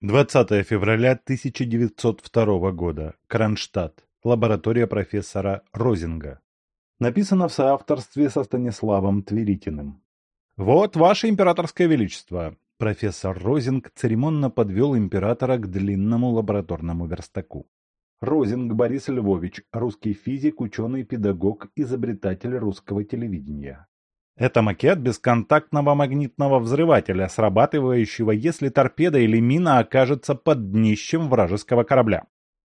20 февраля 1902 года. Кронштадт. Лаборатория профессора Розинга. Написано в соавторстве со Станиславом Тверитиным. «Вот, ваше императорское величество!» Профессор Розинг церемонно подвел императора к длинному лабораторному верстаку. Розинг Борис Львович, русский физик, ученый, педагог, изобретатель русского телевидения. Это макет бесконтактного магнитного взрывателя, срабатывающего, если торпеда или мина окажется под днищем вражеского корабля.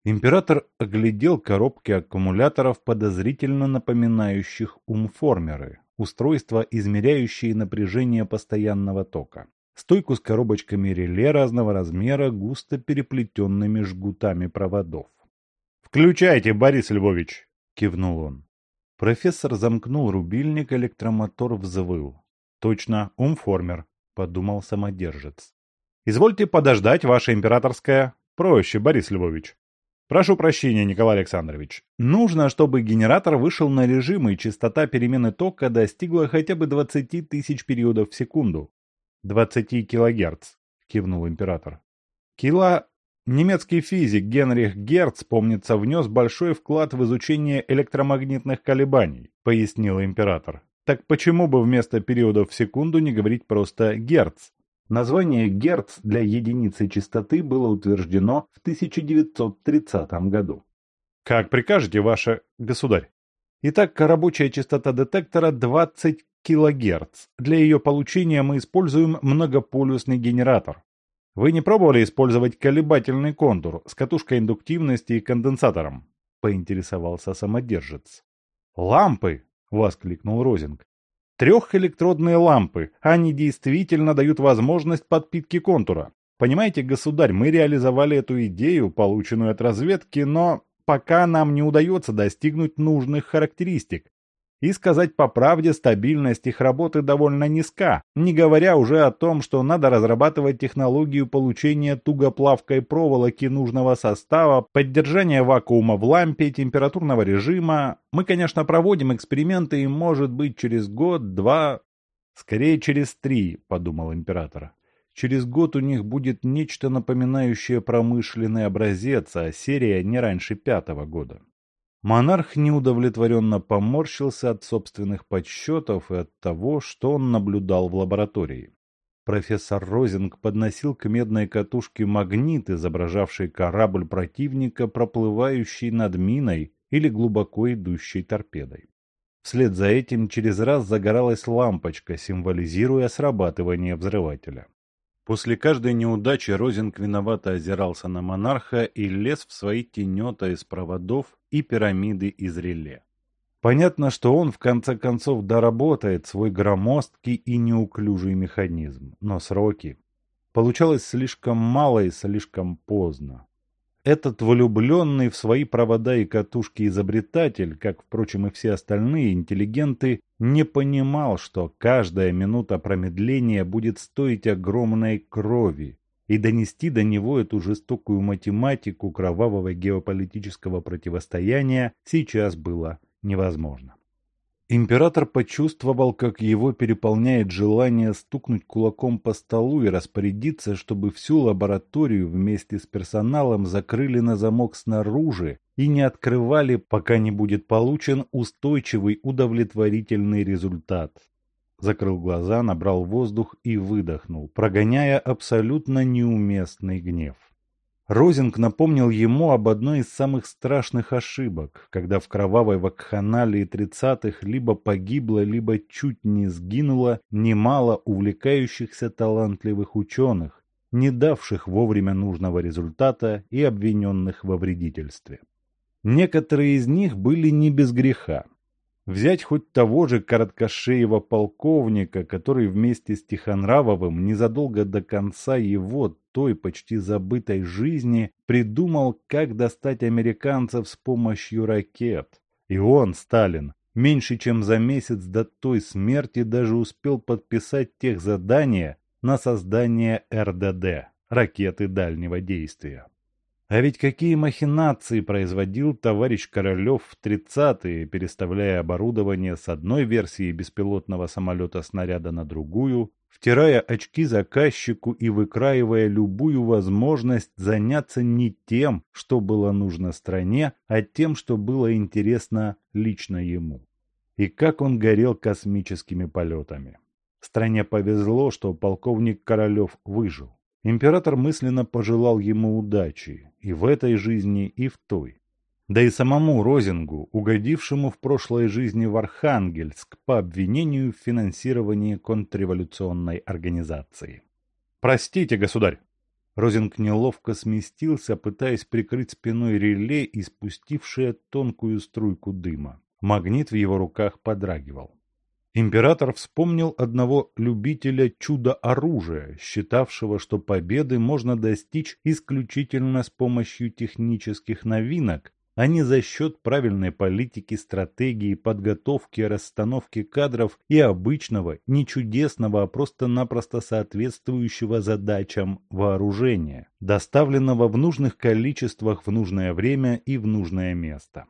Император оглядел коробки аккумуляторов, подозрительно напоминающих умформеры, устройства, измеряющие напряжение постоянного тока. Стойку с коробочками реле разного размера, густо переплетенными жгутами проводов. «Включайте, Борис Львович!» – кивнул он. Профессор замкнул рубильник, электромотор взвыл. «Точно, умформер», – подумал самодержец. «Извольте подождать, ваше императорское...» «Проще, Борис Львович». Прошу прощения, Николай Александрович. Нужно, чтобы генератор вышел на режим и частота перемены тока достигла хотя бы 20 тысяч периодов в секунду. 20 килогерц, кивнул император. Кило... Немецкий физик Генрих Герц, помнится, внес большой вклад в изучение электромагнитных колебаний, пояснил император. Так почему бы вместо периодов в секунду не говорить просто Герц? Название Герц для единицы частоты было утверждено в 1930 году. Как прикажете, ваше государь? Итак, рабочая частота детектора 20 кГц. Для ее получения мы используем многополюсный генератор. Вы не пробовали использовать колебательный контур с катушкой индуктивности и конденсатором? Поинтересовался самодержец. Лампы! Воскликнул Розинг. Трехэлектродные лампы. Они действительно дают возможность подпитки контура. Понимаете, государь, мы реализовали эту идею, полученную от разведки, но пока нам не удается достигнуть нужных характеристик. И сказать по правде, стабильность их работы довольно низка, не говоря уже о том, что надо разрабатывать технологию получения тугоплавкой проволоки нужного состава, поддержания вакуума в лампе, температурного режима. Мы, конечно, проводим эксперименты и, может быть, через год, два, скорее через три, подумал император. Через год у них будет нечто напоминающее промышленный образец, а серия не раньше пятого года. Монарх неудовлетворенно поморщился от собственных подсчетов и от того, что он наблюдал в лаборатории. Профессор Розинг подносил к медной катушке магнит, изображавший корабль противника, проплывающий над миной или глубоко идущей торпедой. Вслед за этим через раз загоралась лампочка, символизируя срабатывание взрывателя. После каждой неудачи Розинг виновато озирался на монарха и лез в свои тенета из проводов и пирамиды из реле. Понятно, что он в конце концов доработает свой громоздкий и неуклюжий механизм, но сроки. Получалось слишком мало и слишком поздно. Этот влюбленный в свои провода и катушки изобретатель, как, впрочем, и все остальные интеллигенты, не понимал, что каждая минута промедления будет стоить огромной крови, и донести до него эту жестокую математику кровавого геополитического противостояния сейчас было невозможно. Император почувствовал, как его переполняет желание стукнуть кулаком по столу и распорядиться, чтобы всю лабораторию вместе с персоналом закрыли на замок снаружи и не открывали, пока не будет получен устойчивый удовлетворительный результат. Закрыл глаза, набрал воздух и выдохнул, прогоняя абсолютно неуместный гнев. Розинг напомнил ему об одной из самых страшных ошибок, когда в кровавой вакханалии тридцатых либо погибло, либо чуть не сгинуло немало увлекающихся талантливых ученых, не давших вовремя нужного результата и обвиненных во вредительстве. Некоторые из них были не без греха, Взять хоть того же короткошеего полковника, который вместе с Тихонравовым незадолго до конца его, той почти забытой жизни, придумал, как достать американцев с помощью ракет. И он, Сталин, меньше чем за месяц до той смерти даже успел подписать тех задания на создание РДД – ракеты дальнего действия. А ведь какие махинации производил товарищ Королев в 30-е, переставляя оборудование с одной версии беспилотного самолета-снаряда на другую, втирая очки заказчику и выкраивая любую возможность заняться не тем, что было нужно стране, а тем, что было интересно лично ему. И как он горел космическими полетами. Стране повезло, что полковник Королев выжил. Император мысленно пожелал ему удачи и в этой жизни, и в той. Да и самому Розингу, угодившему в прошлой жизни в Архангельск по обвинению в финансировании контрреволюционной организации. «Простите, государь!» Розинг неловко сместился, пытаясь прикрыть спиной реле, испустившее тонкую струйку дыма. Магнит в его руках подрагивал. Император вспомнил одного любителя чудо-оружия, считавшего, что победы можно достичь исключительно с помощью технических новинок, а не за счет правильной политики, стратегии, подготовки, расстановки кадров и обычного, не чудесного, а просто-напросто соответствующего задачам вооружения, доставленного в нужных количествах в нужное время и в нужное место.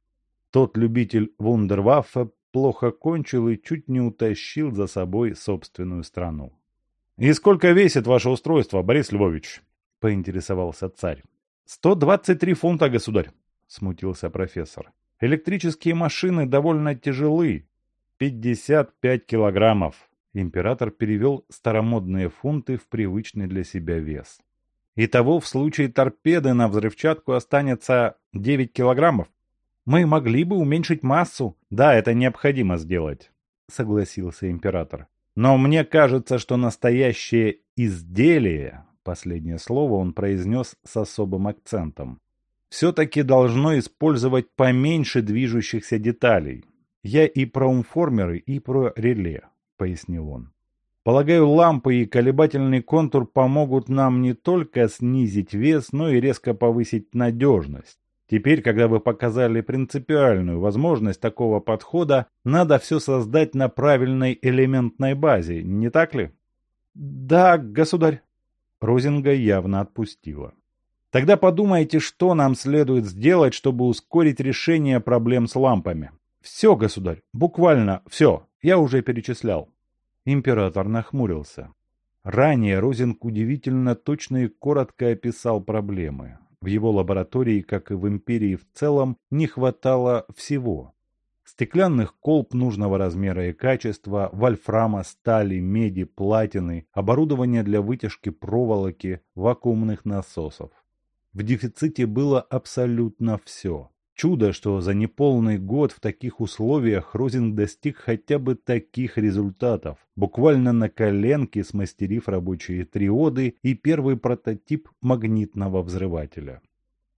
Тот любитель вундерваффе плохо кончил и чуть не утащил за собой собственную страну. «И сколько весит ваше устройство, Борис Львович?» – поинтересовался царь. «Сто двадцать три фунта, государь», – смутился профессор. «Электрические машины довольно тяжелы. Пятьдесят пять килограммов». Император перевел старомодные фунты в привычный для себя вес. Итого в случае торпеды на взрывчатку останется девять килограммов. Мы могли бы уменьшить массу. Да, это необходимо сделать, согласился император. Но мне кажется, что настоящее изделие, последнее слово он произнес с особым акцентом, все-таки должно использовать поменьше движущихся деталей. Я и про умформеры, и про реле, пояснил он. Полагаю, лампы и колебательный контур помогут нам не только снизить вес, но и резко повысить надежность. Теперь, когда вы показали принципиальную возможность такого подхода, надо все создать на правильной элементной базе, не так ли? Да, государь. Розинга явно отпустила. Тогда подумайте, что нам следует сделать, чтобы ускорить решение проблем с лампами. Все, государь, буквально все, я уже перечислял. Император нахмурился. Ранее Розинг удивительно точно и коротко описал проблемы. В его лаборатории, как и в империи в целом, не хватало всего. Стеклянных колб нужного размера и качества, вольфрама, стали, меди, платины, оборудование для вытяжки проволоки, вакуумных насосов. В дефиците было абсолютно все. Чудо, что за неполный год в таких условиях Розинг достиг хотя бы таких результатов, буквально на коленке смастерив рабочие триоды и первый прототип магнитного взрывателя.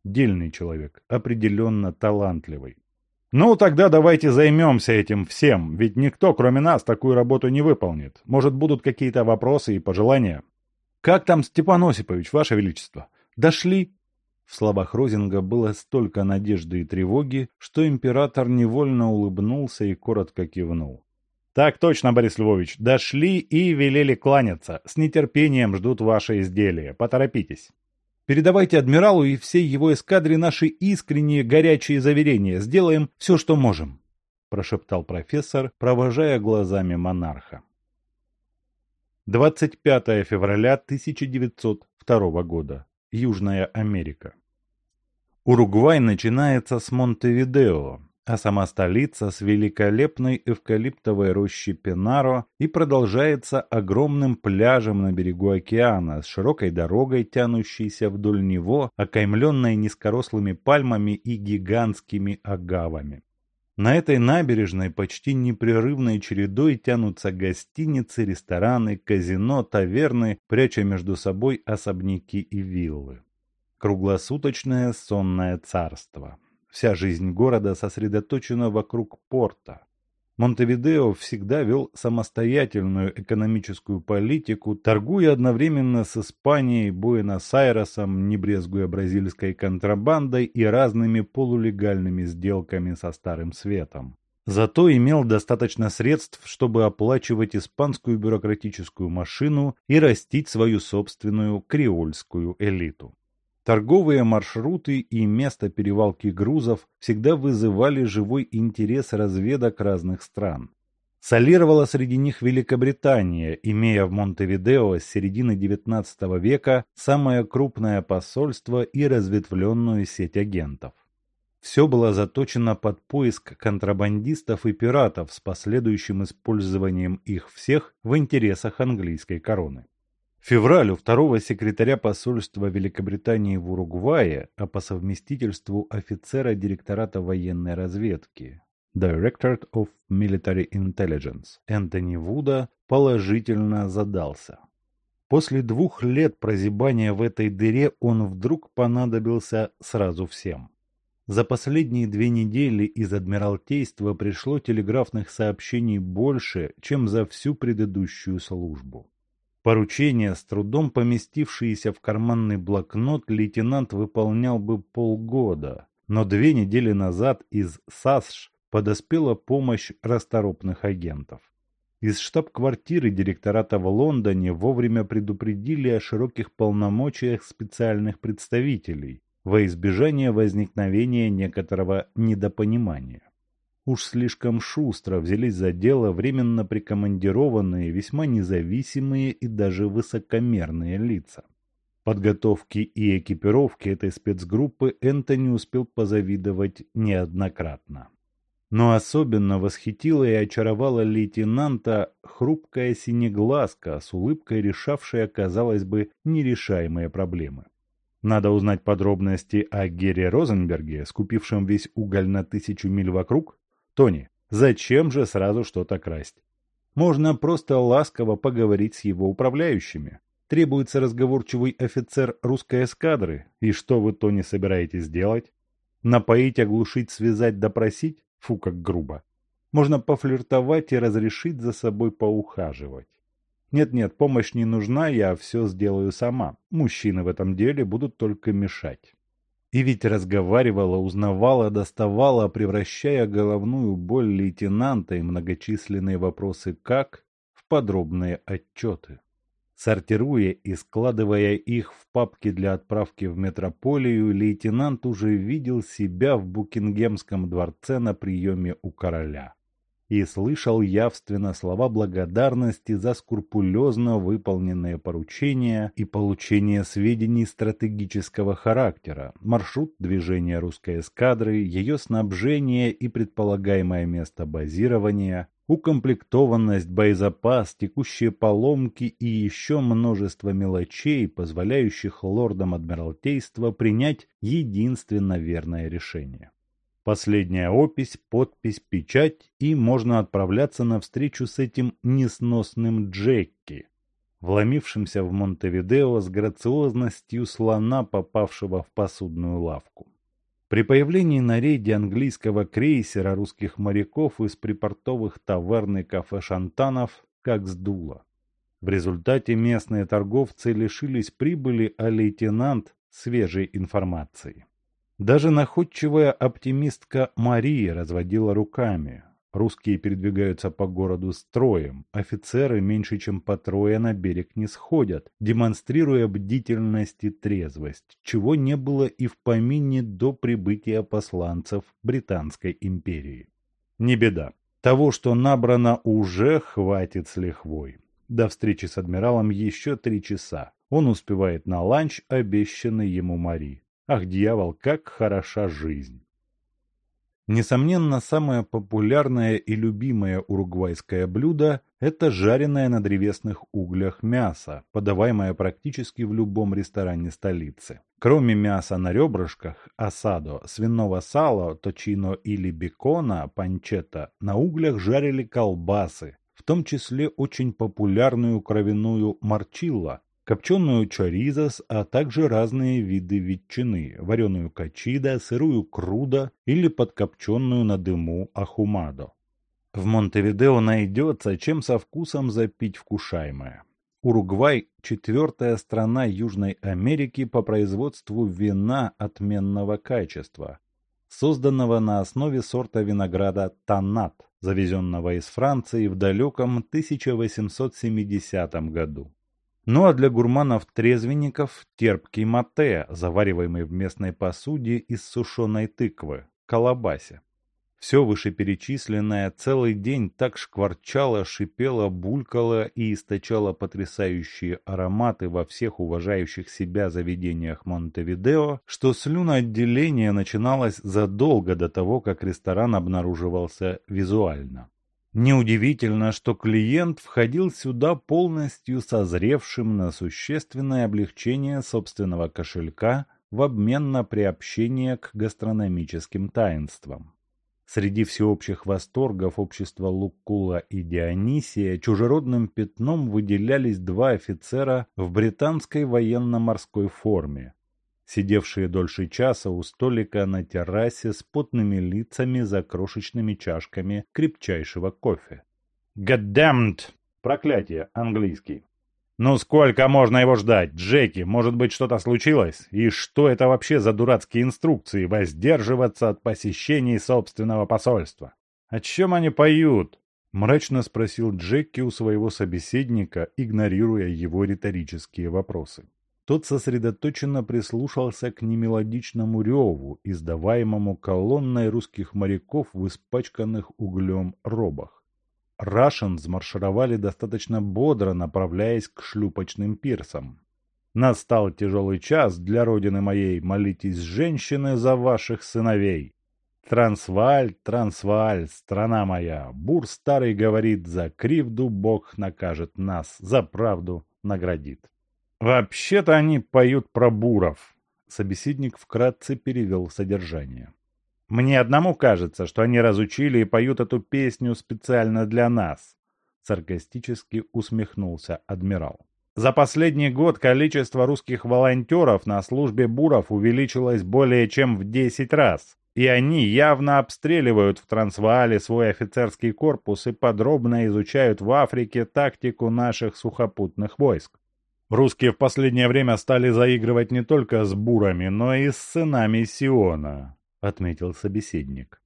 Дельный человек, определенно талантливый. «Ну, тогда давайте займемся этим всем, ведь никто, кроме нас, такую работу не выполнит. Может, будут какие-то вопросы и пожелания?» «Как там Степан Осипович, Ваше Величество? Дошли?» В словах Розинга было столько надежды и тревоги, что император невольно улыбнулся и коротко кивнул. «Так точно, Борис Львович, дошли и велели кланяться. С нетерпением ждут ваше изделие. Поторопитесь». «Передавайте адмиралу и всей его эскадре наши искренние горячие заверения. Сделаем все, что можем», – прошептал профессор, провожая глазами монарха. 25 февраля 1902 года. Южная Америка. Уругвай начинается с Монтевидео, а сама столица с великолепной эвкалиптовой рощи Пенаро и продолжается огромным пляжем на берегу океана с широкой дорогой, тянущейся вдоль него, окаймленной низкорослыми пальмами и гигантскими агавами. На этой набережной почти непрерывной чередой тянутся гостиницы, рестораны, казино, таверны, пряча между собой особняки и виллы. Круглосуточное сонное царство. Вся жизнь города сосредоточена вокруг порта. Монтевидео всегда вел самостоятельную экономическую политику, торгуя одновременно с Испанией, Буэнос-Айресом, не брезгуя бразильской контрабандой и разными полулегальными сделками со Старым Светом. Зато имел достаточно средств, чтобы оплачивать испанскую бюрократическую машину и растить свою собственную креольскую элиту. Торговые маршруты и место перевалки грузов всегда вызывали живой интерес разведок разных стран. Солировала среди них Великобритания, имея в Монтевидео с середины XIX века самое крупное посольство и разветвленную сеть агентов. Все было заточено под поиск контрабандистов и пиратов с последующим использованием их всех в интересах английской короны. Февралю второго секретаря посольства Великобритании в Уругвае, а по совместительству офицера директората военной разведки, Directorate of Military Intelligence Энтони Вуда положительно задался. После двух лет прозябания в этой дыре он вдруг понадобился сразу всем. За последние две недели из Адмиралтейства пришло телеграфных сообщений больше, чем за всю предыдущую службу. Поручение, с трудом поместившееся в карманный блокнот, лейтенант выполнял бы полгода, но две недели назад из САСШ подоспела помощь расторопных агентов. Из штаб-квартиры директората в Лондоне вовремя предупредили о широких полномочиях специальных представителей во избежание возникновения некоторого недопонимания. Уж слишком шустро взялись за дело временно прикомандированные, весьма независимые и даже высокомерные лица. Подготовки и экипировки этой спецгруппы Энтони успел позавидовать неоднократно. Но особенно восхитила и очаровала лейтенанта хрупкая синеглазка с улыбкой решавшая, казалось бы, нерешаемые проблемы. Надо узнать подробности о Гере Розенберге, скупившем весь уголь на тысячу миль вокруг? Тони, зачем же сразу что-то красть? Можно просто ласково поговорить с его управляющими. Требуется разговорчивый офицер русской эскадры. И что вы, Тони, собираетесь делать? Напоить, оглушить, связать, допросить? Фу, как грубо. Можно пофлиртовать и разрешить за собой поухаживать. Нет-нет, помощь не нужна, я все сделаю сама. Мужчины в этом деле будут только мешать. И ведь разговаривала, узнавала, доставала, превращая головную боль лейтенанта и многочисленные вопросы «как» в подробные отчеты. Сортируя и складывая их в папки для отправки в метрополию, лейтенант уже видел себя в Букингемском дворце на приеме у короля. И слышал явственно слова благодарности за скрупулезно выполненные поручения и получение сведений стратегического характера, маршрут движения русской эскадры, ее снабжение и предполагаемое место базирования, укомплектованность, боезапас, текущие поломки и еще множество мелочей, позволяющих лордам Адмиралтейства принять единственно верное решение. Последняя опись, подпись, печать, и можно отправляться на встречу с этим несносным Джекки, вломившимся в Монтевидео с грациозностью слона, попавшего в посудную лавку. При появлении на рейде английского крейсера русских моряков из припортовых таверн и кафе «Шантанов» как сдуло. В результате местные торговцы лишились прибыли, а лейтенант – свежей информации. Даже находчивая оптимистка Мария разводила руками. Русские передвигаются по городу строем, офицеры меньше чем по трое на берег не сходят, демонстрируя бдительность и трезвость, чего не было и в помине до прибытия посланцев Британской империи. Не беда. Того, что набрано, уже хватит с лихвой. До встречи с адмиралом еще три часа. Он успевает на ланч, обещанный ему Мари. Ах, дьявол, как хороша жизнь! Несомненно, самое популярное и любимое уругвайское блюдо – это жареное на древесных углях мясо, подаваемое практически в любом ресторане столицы. Кроме мяса на ребрышках, асадо, свиного сала, точино или бекона, панчета, на углях жарили колбасы, в том числе очень популярную кровяную марчилла, копченую чоризос, а также разные виды ветчины, вареную качида, сырую круда или подкопченную на дыму ахумадо. В Монтевидео найдется, чем со вкусом запить вкушаемое. Уругвай – четвертая страна Южной Америки по производству вина отменного качества, созданного на основе сорта винограда Танат, завезенного из Франции в далеком 1870 году. Ну а для гурманов-трезвенников терпкий мате, завариваемый в местной посуде из сушеной тыквы, колобасе. Все вышеперечисленное целый день так шкварчало, шипело, булькало и источало потрясающие ароматы во всех уважающих себя заведениях Монтевидео, что слюноотделение начиналось задолго до того, как ресторан обнаруживался визуально. Неудивительно, что клиент входил сюда полностью созревшим на существенное облегчение собственного кошелька в обмен на приобщение к гастрономическим таинствам. Среди всеобщих восторгов общества Луккула и Дионисия чужеродным пятном выделялись два офицера в британской военно-морской форме, сидевшие дольше часа у столика на террасе с потными лицами за крошечными чашками крепчайшего кофе. «Goddammit!» Проклятие, английский. «Ну сколько можно его ждать? Джеки, может быть, что-то случилось? И что это вообще за дурацкие инструкции воздерживаться от посещений собственного посольства? О чем они поют?» Мрачно спросил Джеки у своего собеседника, игнорируя его риторические вопросы. Тот сосредоточенно прислушался к немелодичному реву, издаваемому колонной русских моряков в испачканных углем робах. Рашен маршировали достаточно бодро, направляясь к шлюпочным пирсам. Настал тяжелый час для родины моей, молитесь, женщины, за ваших сыновей. Трансваль, Трансваль, страна моя, Бур старый говорит, за кривду Бог накажет нас, за правду наградит. Вообще-то они поют про буров. Собеседник вкратце перевел содержание. Мне одному кажется, что они разучили и поют эту песню специально для нас. Саркастически усмехнулся адмирал. За последний год количество русских волонтеров на службе буров увеличилось более чем в 10 раз. И они явно обстреливают в Трансваале свой офицерский корпус и подробно изучают в Африке тактику наших сухопутных войск. Русские в последнее время стали заигрывать не только с бурами, но и с сынами Сиона отметил собеседник.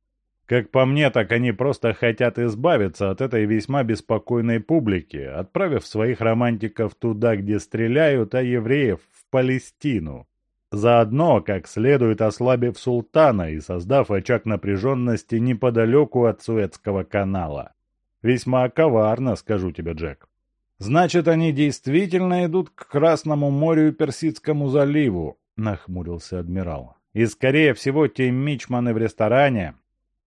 Как по мне, так они просто хотят избавиться от этой весьма беспокойной публики, отправив своих романтиков туда, где стреляют, а евреев в Палестину. Заодно, как следует ослабив султана и создав очаг напряженности неподалеку от Суэцкого канала. Весьма коварно, скажу тебе, Джек. Значит, они действительно идут к Красному морю и Персидскому заливу, нахмурился адмирал. И, скорее всего, те мичманы в ресторане.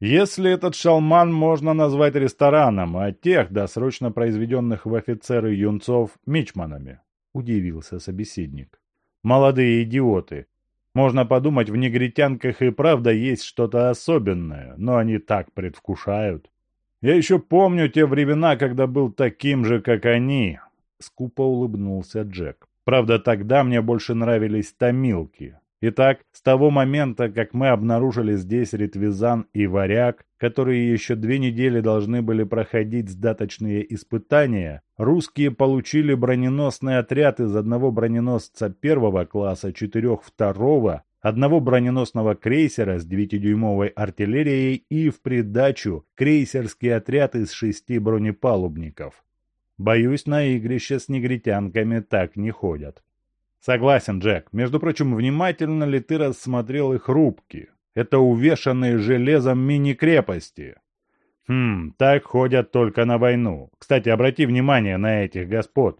Если этот шалман можно назвать рестораном, а тех, досрочно произведенных в офицеры юнцов, мичманами, удивился собеседник. Молодые идиоты. Можно подумать, в негритянках и правда есть что-то особенное, но они так предвкушают. Я еще помню те времена, когда был таким же, как они. Скупо улыбнулся Джек. Правда, тогда мне больше нравились томилки, Итак, с того момента, как мы обнаружили здесь ретвизан и варяг, которые еще две недели должны были проходить сдаточные испытания, русские получили броненосный отряд из одного броненосца первого класса, четырех второго, одного броненосного крейсера с 9-дюймовой артиллерией и в придачу крейсерский отряд из шести бронепалубников. Боюсь, на игрище с негритянками так не ходят. Согласен, Джек. Между прочим, внимательно ли ты рассмотрел их рубки? Это увешанные железом мини-крепости. Хм, так ходят только на войну. Кстати, обрати внимание на этих господ.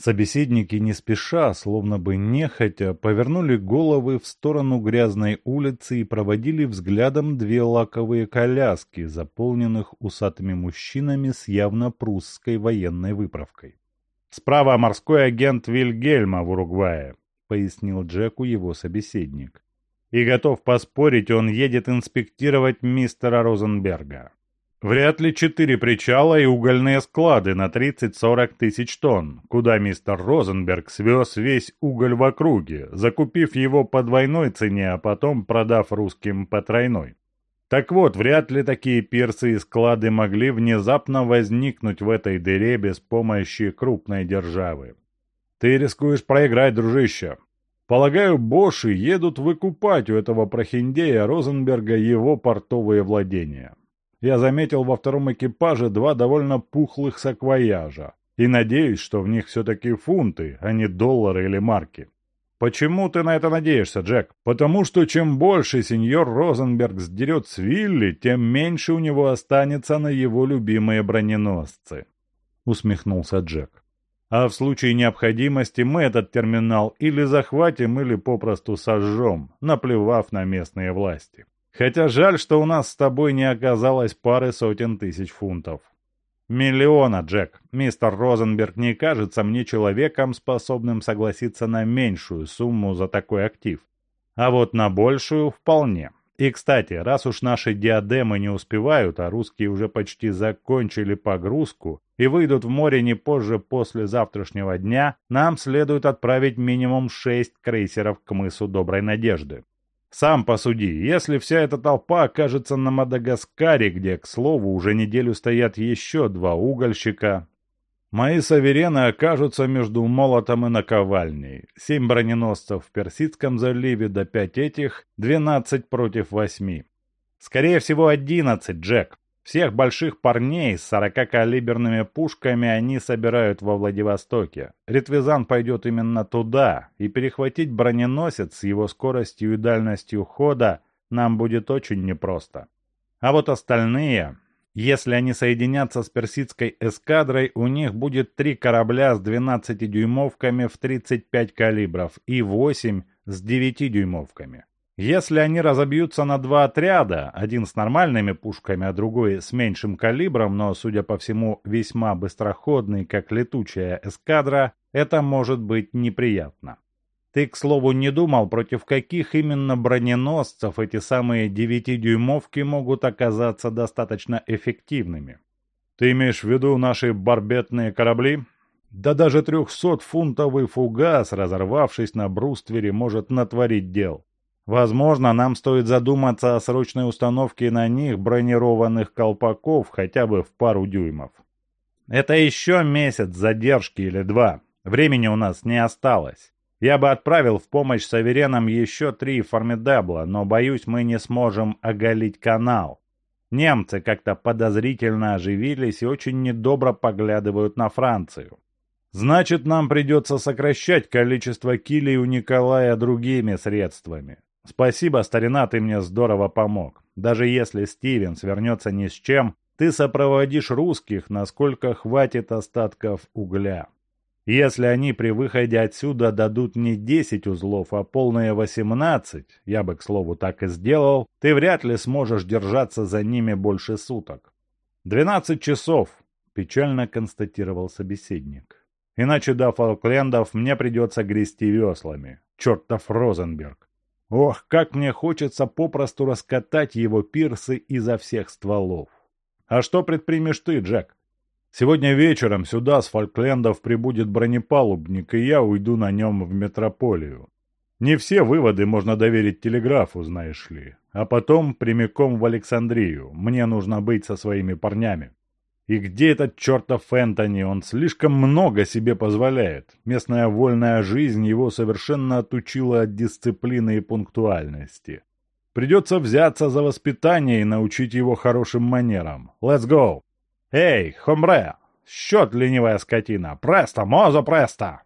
Собеседники не спеша, словно бы нехотя, повернули головы в сторону грязной улицы и проводили взглядом две лаковые коляски, заполненных усатыми мужчинами с явно прусской военной выправкой. «Справа морской агент Вильгельма в Уругвае», — пояснил Джеку его собеседник. «И готов поспорить, он едет инспектировать мистера Розенберга. Вряд ли четыре причала и угольные склады на 30-40 тысяч тонн, куда мистер Розенберг свез весь уголь в округе, закупив его по двойной цене, а потом продав русским по тройной. Так вот, вряд ли такие пирсы и склады могли внезапно возникнуть в этой дыре без помощи крупной державы. Ты рискуешь проиграть, дружище. Полагаю, боши едут выкупать у этого прохиндея Розенберга его портовые владения. Я заметил во втором экипаже два довольно пухлых саквояжа и надеюсь, что в них все-таки фунты, а не доллары или марки. Почему ты на это надеешься, Джек? Потому что чем больше сеньор Розенберг сдерет с Вилли, тем меньше у него останется на его любимые броненосцы. Усмехнулся Джек. А в случае необходимости мы этот терминал или захватим, или попросту сожжем, наплевав на местные власти. Хотя жаль, что у нас с тобой не оказалось пары сотен тысяч фунтов. «Миллиона, Джек. Мистер Розенберг не кажется мне человеком, способным согласиться на меньшую сумму за такой актив. А вот на большую вполне. И, кстати, раз уж наши диадемы не успевают, а русские уже почти закончили погрузку и выйдут в море не позже после завтрашнего дня, нам следует отправить минимум шесть крейсеров к мысу Доброй Надежды. Сам посуди, если вся эта толпа окажется на Мадагаскаре, где, к слову, уже неделю стоят еще два угольщика, мои саверены окажутся между молотом и наковальней. Семь броненосцев в Персидском заливе до пять этих, двенадцать против восьми. Скорее всего, одиннадцать, Джек. Всех больших парней с 40-калиберными пушками они собирают во Владивостоке. Ретвизан пойдет именно туда, и перехватить броненосец с его скоростью и дальностью хода нам будет очень непросто. А вот остальные, если они соединятся с персидской эскадрой, у них будет три корабля с 12-дюймовками в 35 калибров и 8 с 9-дюймовками. Если они разобьются на два отряда, один с нормальными пушками, а другой с меньшим калибром, но, судя по всему, весьма быстроходный, как летучая эскадра, это может быть неприятно. Ты, к слову, не думал, против каких именно броненосцев эти самые девятидюймовки могут оказаться достаточно эффективными? Ты имеешь в виду наши барбетные корабли? Да даже трехсотфунтовый фугас, разорвавшись на бруствере, может натворить дел. Возможно, нам стоит задуматься о срочной установке на них бронированных колпаков хотя бы в пару дюймов. Это еще месяц задержки или два. Времени у нас не осталось. Я бы отправил в помощь Саверенам еще три формидабла, но, боюсь, мы не сможем оголить канал. Немцы как-то подозрительно оживились и очень недобро поглядывают на Францию. Значит, нам придется сокращать количество килей у Николая другими средствами. Спасибо, старина, ты мне здорово помог. Даже если Стивен свернется ни с чем, ты сопроводишь русских, насколько хватит остатков угля. Если они при выходе отсюда дадут не 10 узлов, а полные 18, я бы, к слову, так и сделал, ты вряд ли сможешь держаться за ними больше суток. 12 часов, печально констатировал собеседник. Иначе до Фолклендов мне придется грести веслами. Чертов Розенберг. Ох, как мне хочется попросту раскатать его пирсы изо всех стволов. А что предпримешь ты, Джек? Сегодня вечером сюда с Фолклендов прибудет бронепалубник, и я уйду на нем в метрополию. Не все выводы можно доверить телеграфу, знаешь ли. А потом прямиком в Александрию. Мне нужно быть со своими парнями. И где этот чертов Энтони? Он слишком много себе позволяет. Местная вольная жизнь его совершенно отучила от дисциплины и пунктуальности. Придется взяться за воспитание и научить его хорошим манерам. Let's go! Эй, хомбре! Счет, ленивая скотина! Престо, мозо престо!